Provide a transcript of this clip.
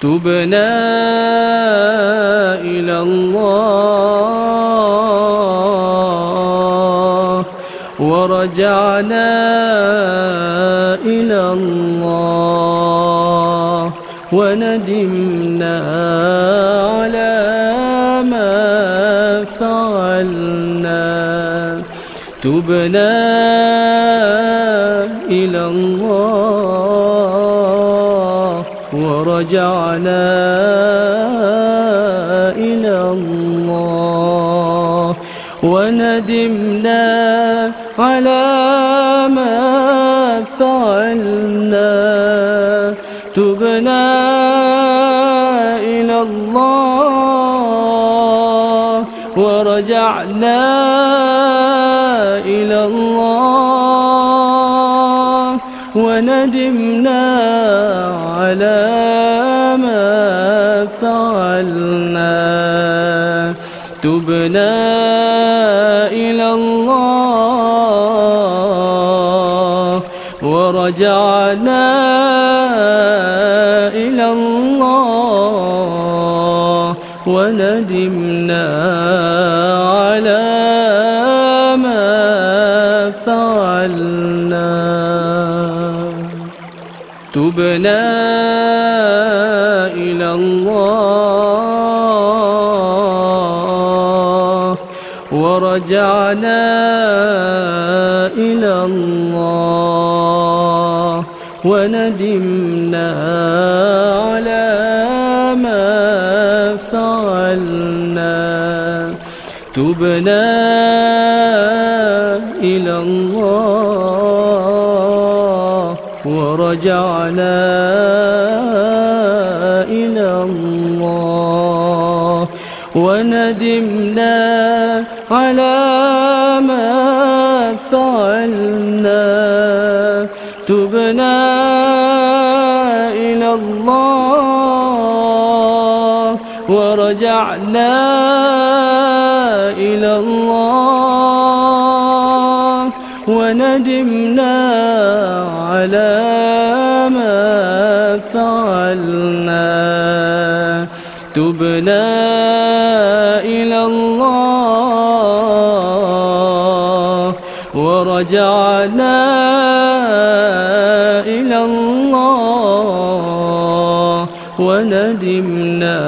تبنا إلى الله ورجعنا إلى الله وندمنا على ما فعلنا تبنا إلى الله ورجعنا إلى الله وندمنا على ما فعلنا تبنا إلى الله ورجعنا إلى الله وندمنا على ما فعلنا. تبنا إلى الله ورجعنا إلى الله وندمنا على ما فعلنا. تبنا إلى الله ورجعنا إلى الله وندمنا على ما فعلنا تبنا إلى الله ورجعنا إلى الله وندمنا على ما فعلنا تبنا إلى الله ورجعنا إلى الله وندمنا على تبنا إلى الله ورجعنا إلى الله وندمنا